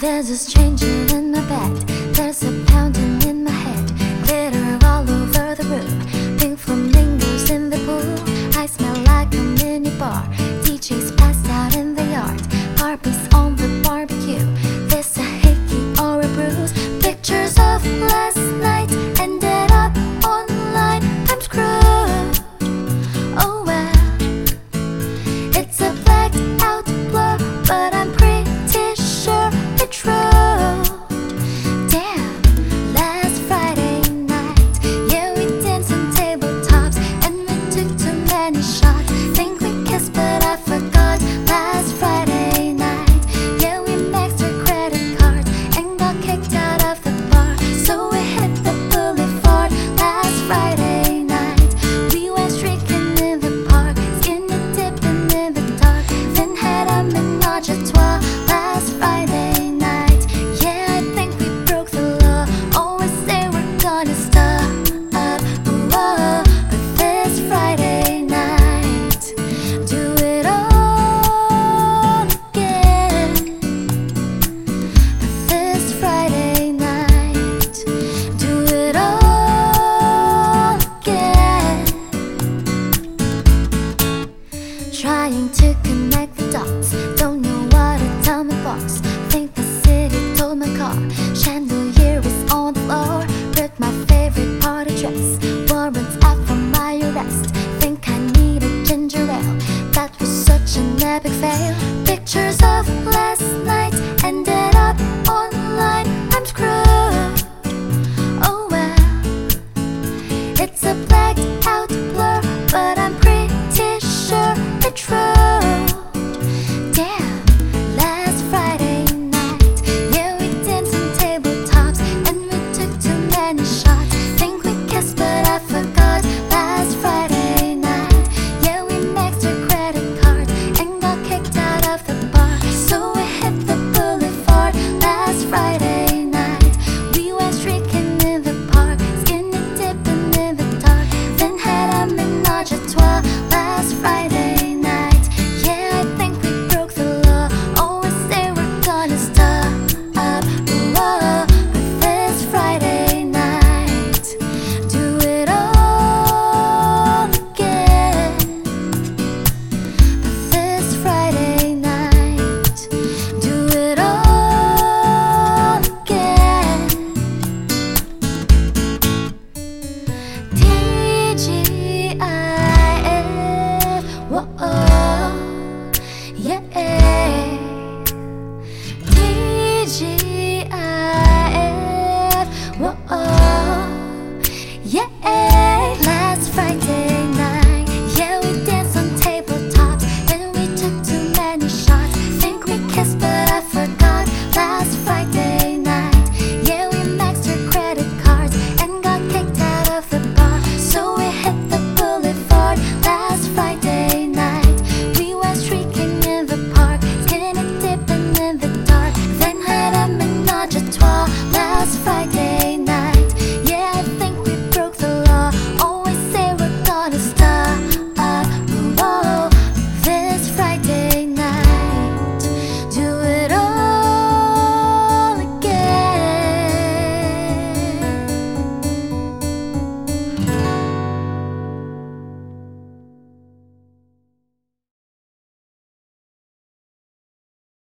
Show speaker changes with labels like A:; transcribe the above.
A: There's a stranger in my bed trying to connect the dots. Eh, eh. DJ